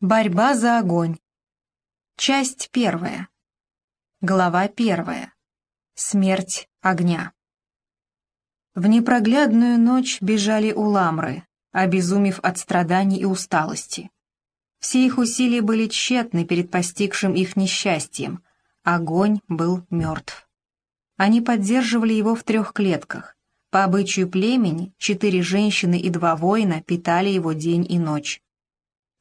Борьба за огонь. Часть первая. Глава первая. Смерть огня. В непроглядную ночь бежали уламры, обезумев от страданий и усталости. Все их усилия были тщетны перед постигшим их несчастьем. Огонь был мертв. Они поддерживали его в трех клетках. По обычаю племени, четыре женщины и два воина питали его день и ночь.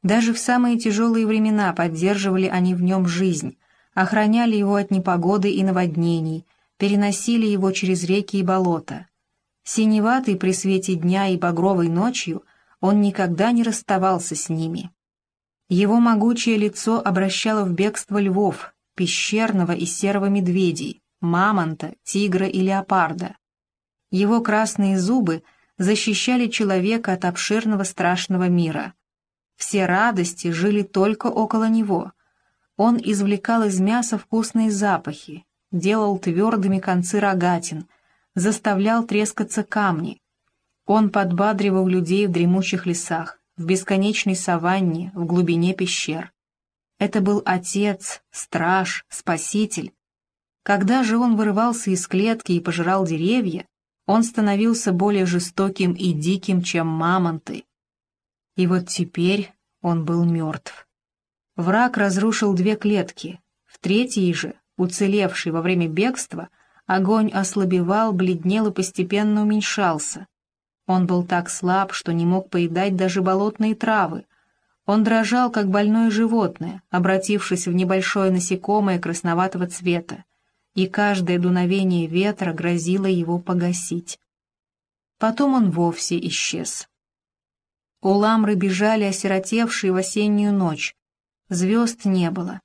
Даже в самые тяжелые времена поддерживали они в нем жизнь, охраняли его от непогоды и наводнений, переносили его через реки и болота. Синеватый при свете дня и багровой ночью он никогда не расставался с ними. Его могучее лицо обращало в бегство львов, пещерного и серого медведей, мамонта, тигра и леопарда. Его красные зубы защищали человека от обширного страшного мира — все радости жили только около него. Он извлекал из мяса вкусные запахи, делал твердыми концы рогатин, заставлял трескаться камни. Он подбадривал людей в дремучих лесах, в бесконечной саванне, в глубине пещер. Это был отец, страж, спаситель. Когда же он вырывался из клетки и пожирал деревья, он становился более жестоким и диким, чем мамонты, и вот теперь он был мертв. Враг разрушил две клетки. В третьей же, уцелевшей во время бегства, огонь ослабевал, бледнел и постепенно уменьшался. Он был так слаб, что не мог поедать даже болотные травы. Он дрожал, как больное животное, обратившись в небольшое насекомое красноватого цвета, и каждое дуновение ветра грозило его погасить. Потом он вовсе исчез. Уламры бежали, осиротевшие в осеннюю ночь. Звезд не было.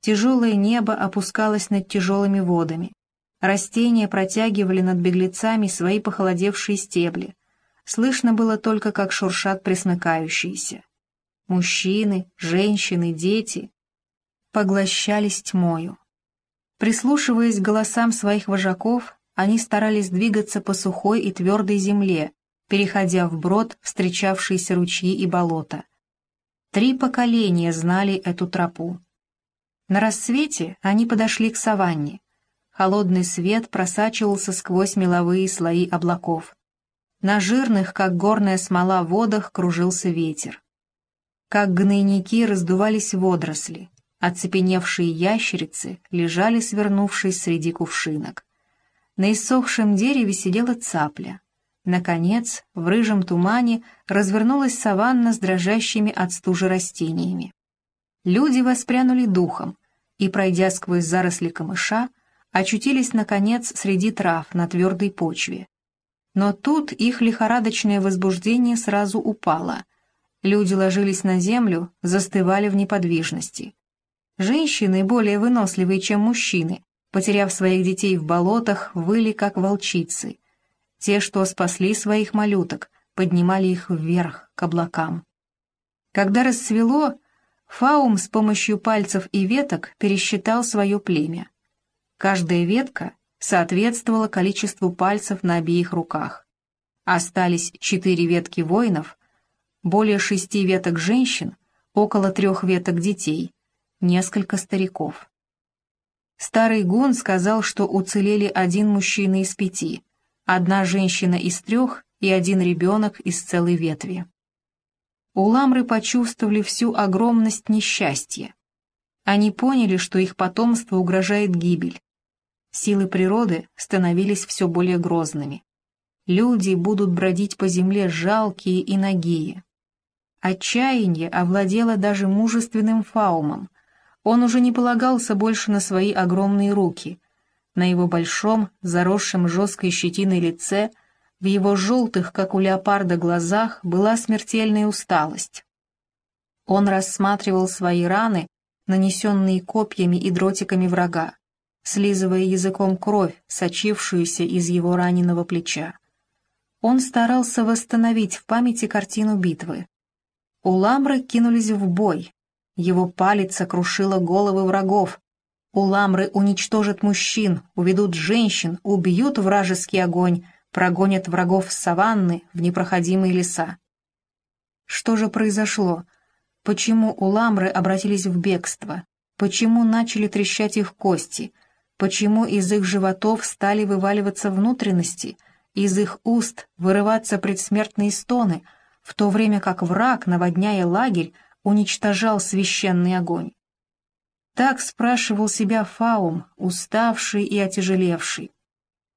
Тяжелое небо опускалось над тяжелыми водами. Растения протягивали над беглецами свои похолодевшие стебли. Слышно было только, как шуршат пресмыкающиеся. Мужчины, женщины, дети поглощались тьмою. Прислушиваясь к голосам своих вожаков, они старались двигаться по сухой и твердой земле, переходя вброд встречавшиеся ручьи и болота. Три поколения знали эту тропу. На рассвете они подошли к саванне. Холодный свет просачивался сквозь меловые слои облаков. На жирных, как горная смола, водах кружился ветер. Как гнойники раздувались водоросли, оцепеневшие ящерицы лежали, свернувшись среди кувшинок. На иссохшем дереве сидела цапля. Наконец, в рыжем тумане развернулась саванна с дрожащими от стужи растениями. Люди воспрянули духом и, пройдя сквозь заросли камыша, очутились, наконец, среди трав на твердой почве. Но тут их лихорадочное возбуждение сразу упало. Люди ложились на землю, застывали в неподвижности. Женщины, более выносливые, чем мужчины, потеряв своих детей в болотах, выли как волчицы — те, что спасли своих малюток, поднимали их вверх, к облакам. Когда рассвело, Фаум с помощью пальцев и веток пересчитал свое племя. Каждая ветка соответствовала количеству пальцев на обеих руках. Остались четыре ветки воинов, более шести веток женщин, около трех веток детей, несколько стариков. Старый гун сказал, что уцелели один мужчина из пяти, одна женщина из трех и один ребенок из целой ветви. Уламры почувствовали всю огромность несчастья. Они поняли, что их потомство угрожает гибель. Силы природы становились все более грозными. Люди будут бродить по земле жалкие и нагие. Отчаяние овладело даже мужественным фаумом. Он уже не полагался больше на свои огромные руки — на его большом, заросшем жесткой щетиной лице, в его желтых, как у леопарда, глазах была смертельная усталость. Он рассматривал свои раны, нанесенные копьями и дротиками врага, слизывая языком кровь, сочившуюся из его раненого плеча. Он старался восстановить в памяти картину битвы. Уламры кинулись в бой. Его палец сокрушила головы врагов, Уламры уничтожат мужчин, уведут женщин, убьют вражеский огонь, прогонят врагов с саванны в непроходимые леса. Что же произошло? почему уламры обратились в бегство, почему начали трещать их кости, почему из их животов стали вываливаться внутренности, из их уст вырываться предсмертные стоны, в то время как враг, наводняя лагерь, уничтожал священный огонь. Так спрашивал себя Фаум, уставший и отяжелевший.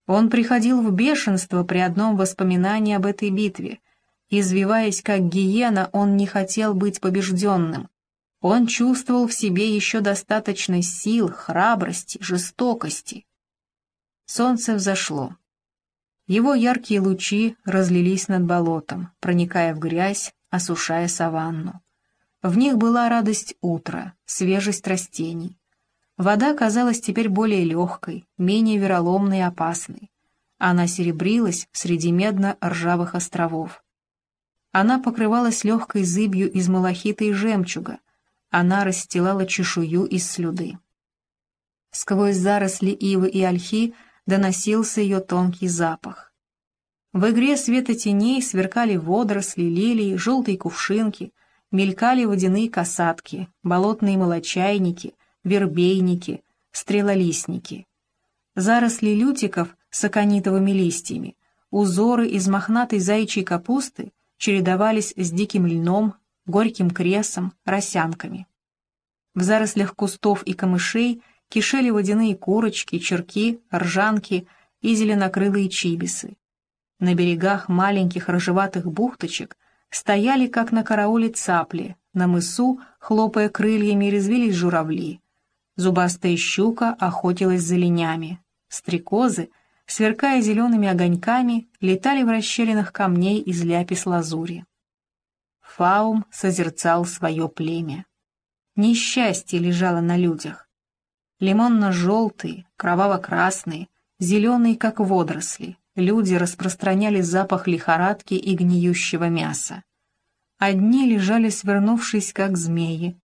Он приходил в бешенство при одном воспоминании об этой битве. Извиваясь как гиена, он не хотел быть побежденным. Он чувствовал в себе еще достаточно сил, храбрости, жестокости. Солнце взошло. Его яркие лучи разлились над болотом, проникая в грязь, осушая саванну. В них была радость утра, свежесть растений. Вода казалась теперь более легкой, менее вероломной и опасной. Она серебрилась среди медно-ржавых островов. Она покрывалась легкой зыбью из малахита и жемчуга. Она расстилала чешую из слюды. Сквозь заросли ивы и ольхи доносился ее тонкий запах. В игре света теней сверкали водоросли, лилии, желтые кувшинки — мелькали водяные касатки, болотные молочайники, вербейники, стрелолистники. Заросли лютиков с аконитовыми листьями, узоры из мохнатой заячьей капусты чередовались с диким льном, горьким кресом, росянками. В зарослях кустов и камышей кишели водяные курочки, черки, ржанки и зеленокрылые чибисы. На берегах маленьких рыжеватых бухточек стояли, как на карауле цапли, на мысу, хлопая крыльями, резвились журавли. Зубастая щука охотилась за ленями. Стрекозы, сверкая зелеными огоньками, летали в расщелинах камней из ляпис-лазури. Фаум созерцал свое племя. Несчастье лежало на людях. Лимонно-желтые, кроваво-красные, зеленые, как водоросли, люди распространяли запах лихорадки и гниющего мяса. Одни лежали свернувшись, как змеи,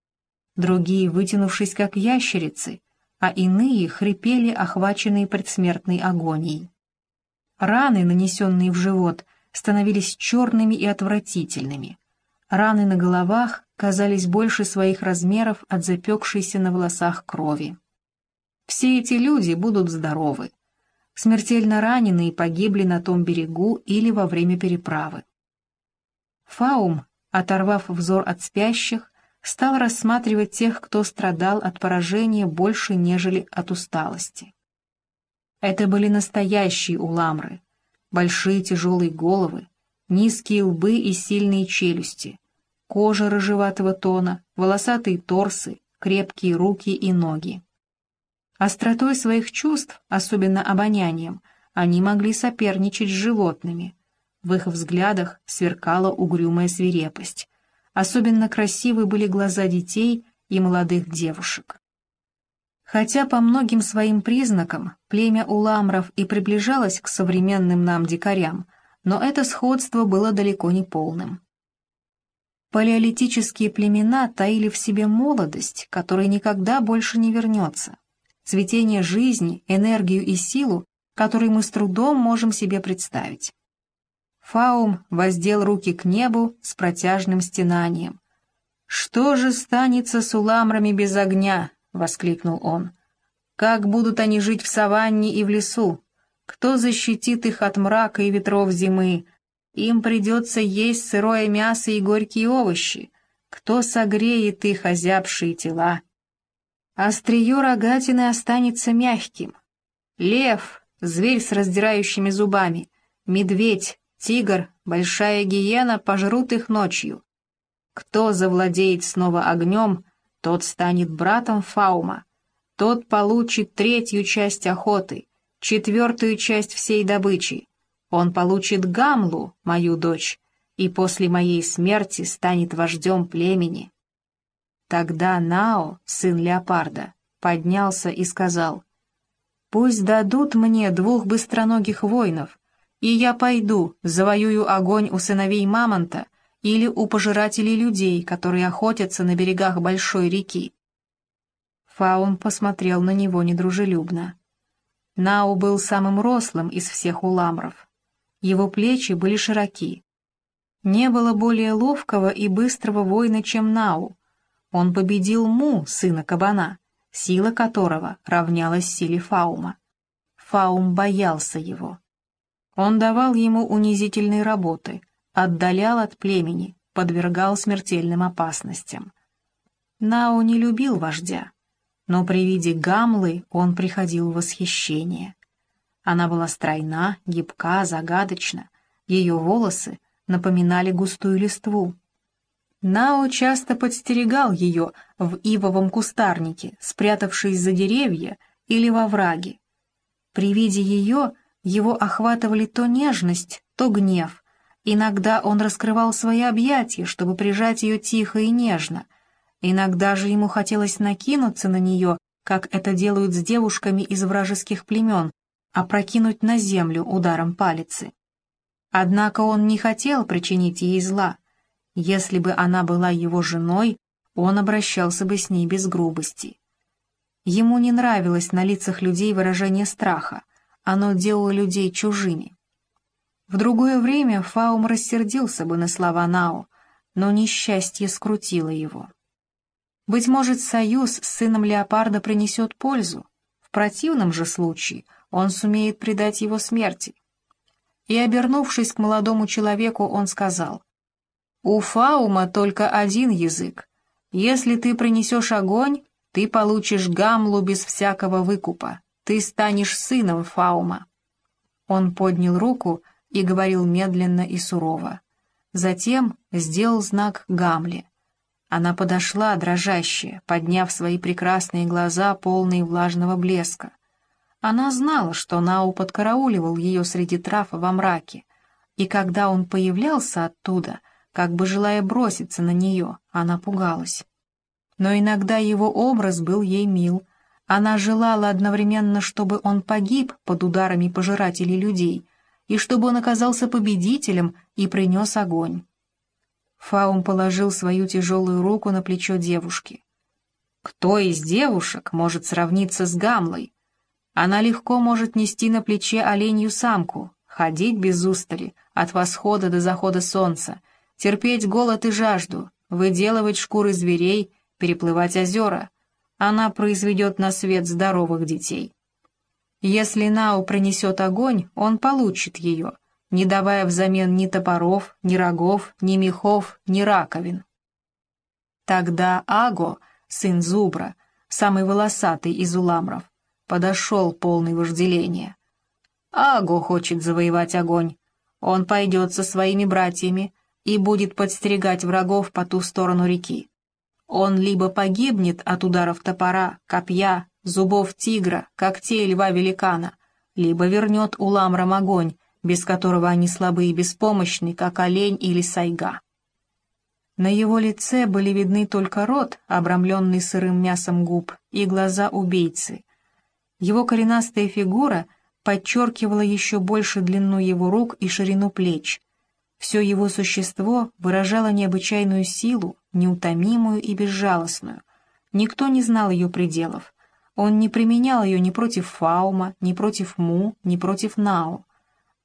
другие вытянувшись, как ящерицы, а иные хрипели, охваченные предсмертной агонией. Раны, нанесенные в живот, становились черными и отвратительными. Раны на головах казались больше своих размеров от запекшейся на волосах крови. Все эти люди будут здоровы, смертельно раненые погибли на том берегу или во время переправы. Фаум, оторвав взор от спящих, стал рассматривать тех, кто страдал от поражения больше, нежели от усталости. Это были настоящие уламры, большие тяжелые головы, низкие лбы и сильные челюсти, кожа рыжеватого тона, волосатые торсы, крепкие руки и ноги. Остротой своих чувств, особенно обонянием, они могли соперничать с животными. В их взглядах сверкала угрюмая свирепость. Особенно красивы были глаза детей и молодых девушек. Хотя по многим своим признакам племя уламров и приближалось к современным нам дикарям, но это сходство было далеко не полным. Палеолитические племена таили в себе молодость, которая никогда больше не вернется цветение жизни, энергию и силу, которые мы с трудом можем себе представить. Фаум воздел руки к небу с протяжным стенанием. «Что же станется с уламрами без огня?» — воскликнул он. «Как будут они жить в саванне и в лесу? Кто защитит их от мрака и ветров зимы? Им придется есть сырое мясо и горькие овощи. Кто согреет их озябшие тела?» Острие рогатины останется мягким. Лев, зверь с раздирающими зубами, медведь, тигр, большая гиена пожрут их ночью. Кто завладеет снова огнем, тот станет братом Фаума. Тот получит третью часть охоты, четвертую часть всей добычи. Он получит Гамлу, мою дочь, и после моей смерти станет вождем племени. Тогда Нао, сын леопарда, поднялся и сказал, «Пусть дадут мне двух быстроногих воинов, и я пойду, завоюю огонь у сыновей Мамонта или у пожирателей людей, которые охотятся на берегах большой реки». Фаун посмотрел на него недружелюбно. Нау был самым рослым из всех уламров. Его плечи были широки. Не было более ловкого и быстрого воина, чем Нау. Он победил Му, сына кабана, сила которого равнялась силе Фаума. Фаум боялся его. Он давал ему унизительные работы, отдалял от племени, подвергал смертельным опасностям. Нау не любил вождя, но при виде Гамлы он приходил в восхищение. Она была стройна, гибка, загадочна, ее волосы напоминали густую листву. Нао часто подстерегал ее в ивовом кустарнике, спрятавшись за деревья или во враге. При виде ее его охватывали то нежность, то гнев. Иногда он раскрывал свои объятия, чтобы прижать ее тихо и нежно. Иногда же ему хотелось накинуться на нее, как это делают с девушками из вражеских племен, опрокинуть на землю ударом палицы. Однако он не хотел причинить ей зла. Если бы она была его женой, он обращался бы с ней без грубости. Ему не нравилось на лицах людей выражение страха, оно делало людей чужими. В другое время Фаум рассердился бы на слова Нао, но несчастье скрутило его. Быть может, союз с сыном леопарда принесет пользу, в противном же случае он сумеет предать его смерти. И, обернувшись к молодому человеку, он сказал, «У Фаума только один язык. Если ты принесешь огонь, ты получишь гамлу без всякого выкупа. Ты станешь сыном Фаума». Он поднял руку и говорил медленно и сурово. Затем сделал знак Гамле. Она подошла, дрожащая, подняв свои прекрасные глаза, полные влажного блеска. Она знала, что Нау подкарауливал ее среди трав во мраке, и когда он появлялся оттуда, как бы желая броситься на нее, она пугалась. Но иногда его образ был ей мил. Она желала одновременно, чтобы он погиб под ударами пожирателей людей, и чтобы он оказался победителем и принес огонь. Фаум положил свою тяжелую руку на плечо девушки. «Кто из девушек может сравниться с Гамлой? Она легко может нести на плече оленью самку, ходить без устали, от восхода до захода солнца, терпеть голод и жажду, выделывать шкуры зверей, переплывать озера. Она произведет на свет здоровых детей. Если Нау принесет огонь, он получит ее, не давая взамен ни топоров, ни рогов, ни мехов, ни раковин. Тогда Аго, сын Зубра, самый волосатый из уламров, подошел полный вожделения. Аго хочет завоевать огонь. Он пойдет со своими братьями и будет подстерегать врагов по ту сторону реки. Он либо погибнет от ударов топора, копья, зубов тигра, когтей льва-великана, либо вернет уламрам огонь, без которого они слабы и беспомощны, как олень или сайга. На его лице были видны только рот, обрамленный сырым мясом губ, и глаза убийцы, его коренастая фигура подчеркивала еще больше длину его рук и ширину плеч. Все его существо выражало необычайную силу, неутомимую и безжалостную. Никто не знал ее пределов. Он не применял ее ни против Фаума, ни против Му, ни против Нао.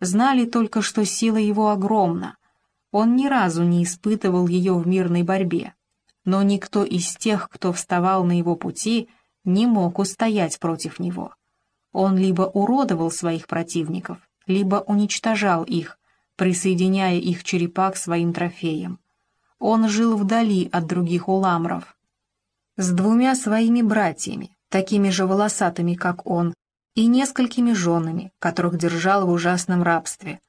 Знали только, что сила его огромна. Он ни разу не испытывал ее в мирной борьбе. Но никто из тех, кто вставал на его пути, — не мог устоять против него. Он либо уродовал своих противников, либо уничтожал их, присоединяя их черепа к своим трофеям. Он жил вдали от других уламров. С двумя своими братьями, такими же волосатыми, как он, и несколькими женами, которых держал в ужасном рабстве.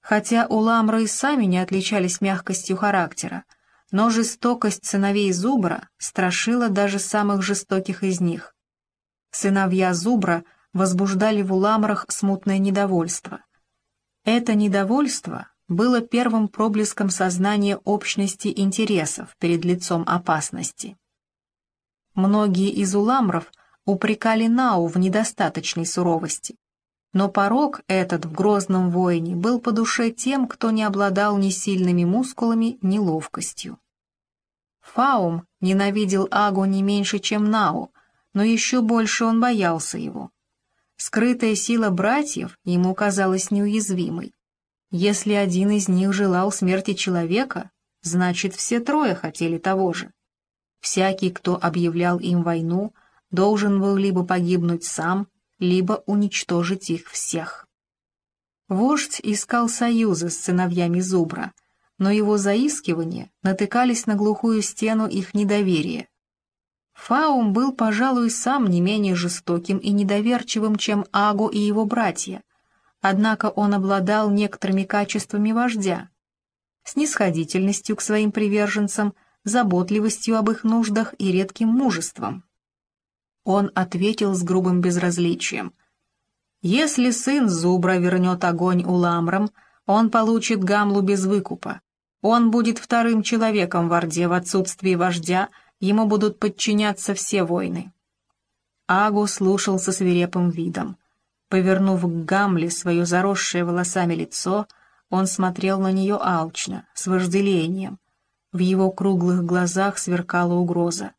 Хотя уламры и сами не отличались мягкостью характера, но жестокость сыновей Зубра страшила даже самых жестоких из них. Сыновья Зубра возбуждали в уламрах смутное недовольство. Это недовольство было первым проблеском сознания общности интересов перед лицом опасности. Многие из уламров упрекали Нау в недостаточной суровости, но порог этот в грозном воине был по душе тем, кто не обладал ни сильными мускулами, ни ловкостью. Фаум ненавидел Агу не меньше, чем Нау, но еще больше он боялся его. Скрытая сила братьев ему казалась неуязвимой. Если один из них желал смерти человека, значит, все трое хотели того же. Всякий, кто объявлял им войну, должен был либо погибнуть сам, либо уничтожить их всех. Вождь искал союза с сыновьями Зубра, но его заискивания натыкались на глухую стену их недоверия. Фаум был, пожалуй, сам не менее жестоким и недоверчивым, чем Агу и его братья, однако он обладал некоторыми качествами вождя, снисходительностью к своим приверженцам, заботливостью об их нуждах и редким мужеством. Он ответил с грубым безразличием. «Если сын Зубра вернет огонь уламрам, он получит гамлу без выкупа. Он будет вторым человеком в Орде в отсутствии вождя, ему будут подчиняться все войны». Агу слушал со свирепым видом. Повернув к Гамле свое заросшее волосами лицо, он смотрел на нее алчно, с вожделением. В его круглых глазах сверкала угроза.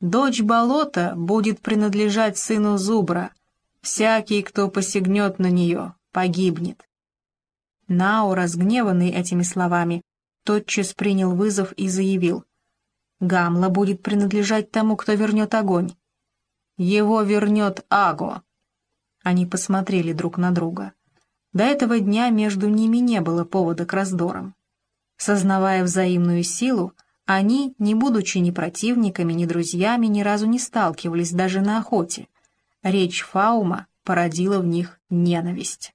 «Дочь болота будет принадлежать сыну Зубра. Всякий, кто посягнет на нее, погибнет». Нао, разгневанный этими словами, тотчас принял вызов и заявил. «Гамла будет принадлежать тому, кто вернет огонь. Его вернет Аго». Они посмотрели друг на друга. До этого дня между ними не было повода к раздорам. Сознавая взаимную силу, они, не будучи ни противниками, ни друзьями, ни разу не сталкивались даже на охоте. Речь Фаума породила в них ненависть.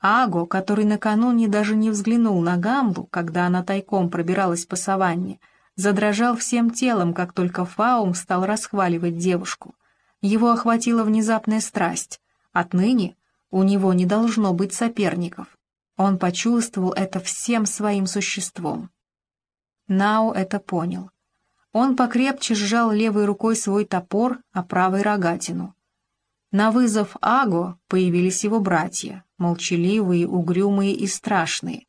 Аго, который накануне даже не взглянул на Гамлу, когда она тайком пробиралась по саванне, задрожал всем телом, как только Фаум стал расхваливать девушку. Его охватила внезапная страсть. Отныне у него не должно быть соперников. Он почувствовал это всем своим существом. Нао это понял. Он покрепче сжал левой рукой свой топор, а правой рогатину. На вызов Аго появились его братья, молчаливые, угрюмые и страшные.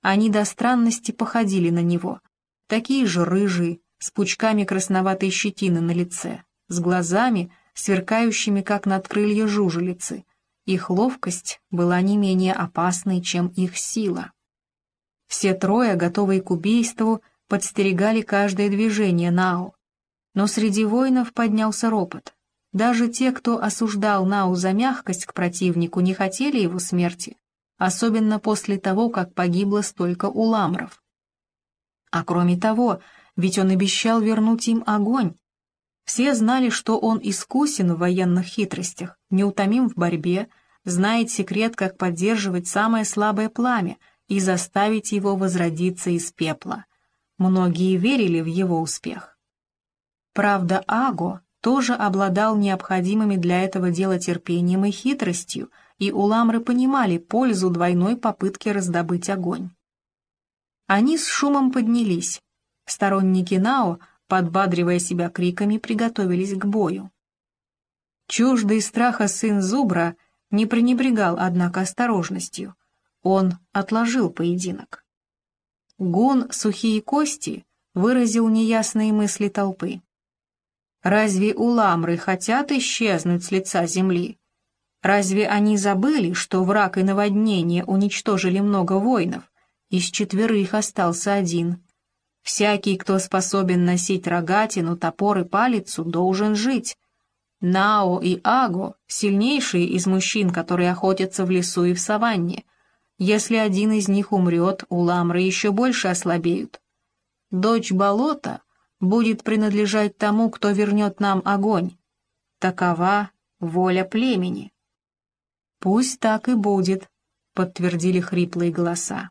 Они до странности походили на него, такие же рыжие, с пучками красноватой щетины на лице, с глазами, сверкающими, как надкрылья жужелицы. Их ловкость была не менее опасной, чем их сила. Все трое, готовые к убийству, подстерегали каждое движение Нау. Но среди воинов поднялся ропот. Даже те, кто осуждал Нау за мягкость к противнику, не хотели его смерти, особенно после того, как погибло столько уламров. А кроме того, ведь он обещал вернуть им огонь, все знали, что он искусен в военных хитростях, неутомим в борьбе, знает секрет, как поддерживать самое слабое пламя и заставить его возродиться из пепла. Многие верили в его успех. Правда, Аго тоже обладал необходимыми для этого дела терпением и хитростью, и уламры понимали пользу двойной попытки раздобыть огонь. Они с шумом поднялись. Сторонники Нао подбадривая себя криками, приготовились к бою. Чуждый страха сын Зубра не пренебрегал, однако, осторожностью. Он отложил поединок. Гун «Сухие кости» выразил неясные мысли толпы. Разве уламры хотят исчезнуть с лица земли? Разве они забыли, что враг и наводнение уничтожили много воинов? Из четверых остался один. Всякий, кто способен носить рогатину, топор и палицу, должен жить. Нао и Аго — сильнейшие из мужчин, которые охотятся в лесу и в саванне. Если один из них умрет, уламры еще больше ослабеют. Дочь болота будет принадлежать тому, кто вернет нам огонь. Такова воля племени. «Пусть так и будет», — подтвердили хриплые голоса.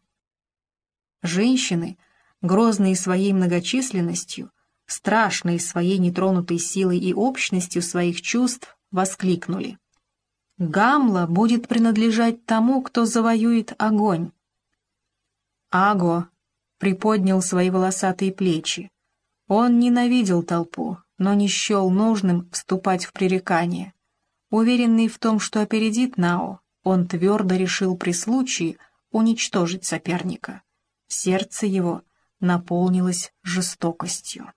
Женщины — грозные своей многочисленностью, страшные своей нетронутой силой и общностью своих чувств, воскликнули. «Гамла будет принадлежать тому, кто завоюет огонь». Аго приподнял свои волосатые плечи. Он ненавидел толпу, но не счел нужным вступать в пререкание. Уверенный в том, что опередит Нао, он твердо решил при случае уничтожить соперника. Сердце его наполнилась жестокостью.